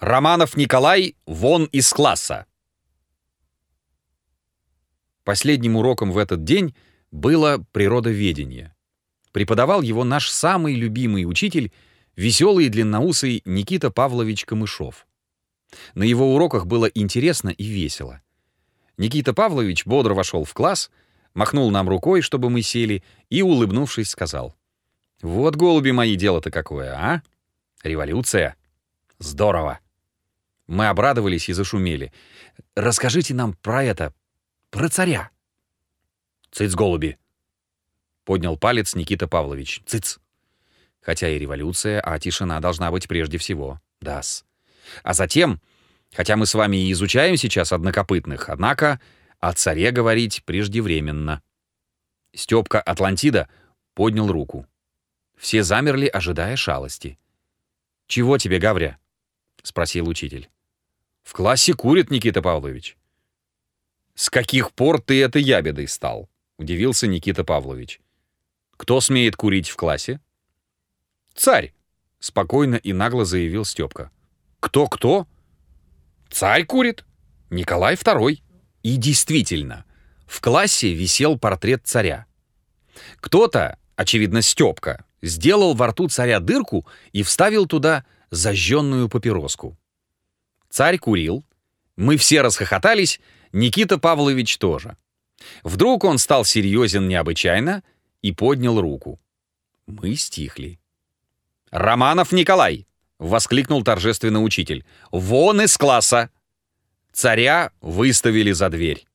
Романов Николай вон из класса. Последним уроком в этот день было природоведение. Преподавал его наш самый любимый учитель, веселый и длинноусый Никита Павлович Камышов. На его уроках было интересно и весело. Никита Павлович бодро вошел в класс, махнул нам рукой, чтобы мы сели, и, улыбнувшись, сказал. «Вот, голуби мои, дело-то какое, а? Революция. Здорово!» Мы обрадовались и зашумели. «Расскажите нам про это, про царя». «Цыц, голуби!» Поднял палец Никита Павлович. «Цыц!» Хотя и революция, а тишина должна быть прежде всего. Дас. А затем, хотя мы с вами и изучаем сейчас однокопытных, однако о царе говорить преждевременно. Степка Атлантида поднял руку. Все замерли, ожидая шалости. «Чего тебе, Гавря?» — спросил учитель. «В классе курит Никита Павлович». «С каких пор ты этой ябедой стал?» — удивился Никита Павлович. «Кто смеет курить в классе?» «Царь», — спокойно и нагло заявил Степка. «Кто-кто?» «Царь курит. Николай II». И действительно, в классе висел портрет царя. Кто-то, очевидно, Степка, сделал во рту царя дырку и вставил туда зажженную папироску. Царь курил. Мы все расхохотались, Никита Павлович тоже. Вдруг он стал серьезен необычайно и поднял руку. Мы стихли. «Романов Николай!» — воскликнул торжественно учитель. «Вон из класса!» Царя выставили за дверь.